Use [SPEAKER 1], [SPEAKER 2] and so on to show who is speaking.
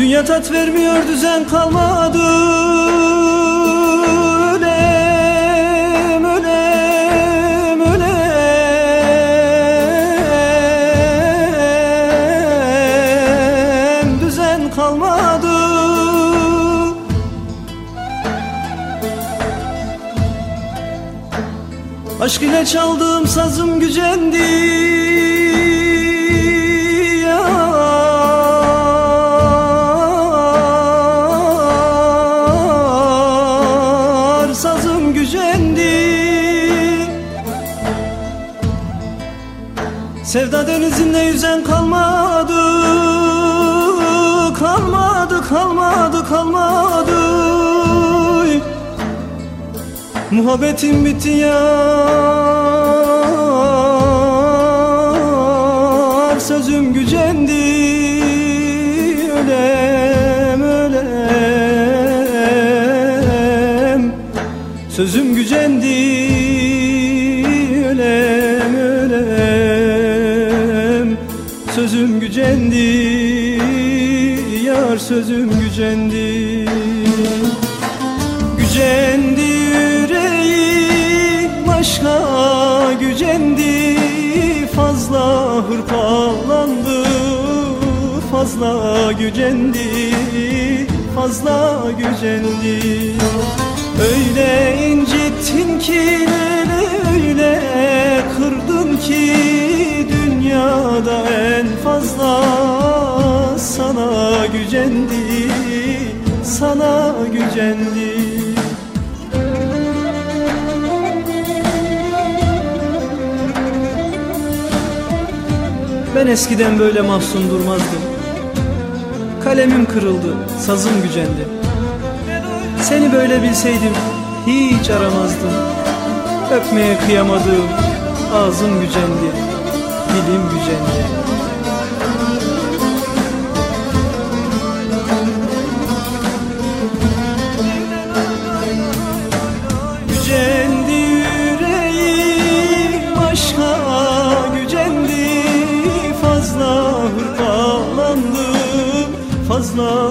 [SPEAKER 1] Dünya tat vermiyor düzen kalmadı. Ölem ölem ölem. Düzen kalmadı. Aşk ile çaldığım sazım gücendi Sevda denizinde yüzen kalmadı Kalmadı kalmadı kalmadı. Muhabbetim bitti yar Sözüm gücendi Ölem ölem. Sözüm gücendi gücendi Yar sözüm gücendi. Gücendi yüreğim aşka gücendi. Fazla hırpalandı fazla gücendi. Fazla gücendi. Öyle incittin ki öyle kırdın ki Dünyada en fazla sana gücendi Sana gücendi. Ben eskiden böyle mahzun durmazdım. Kalemim kırıldı, sazım gücendi. Seni böyle bilseydim hiç aramazdım. Öpmeye kıyamadım, ağzım gücendi Dilim gücendi Gücendi yüreğim aşka gücendi. Fazla hırpalandım fazla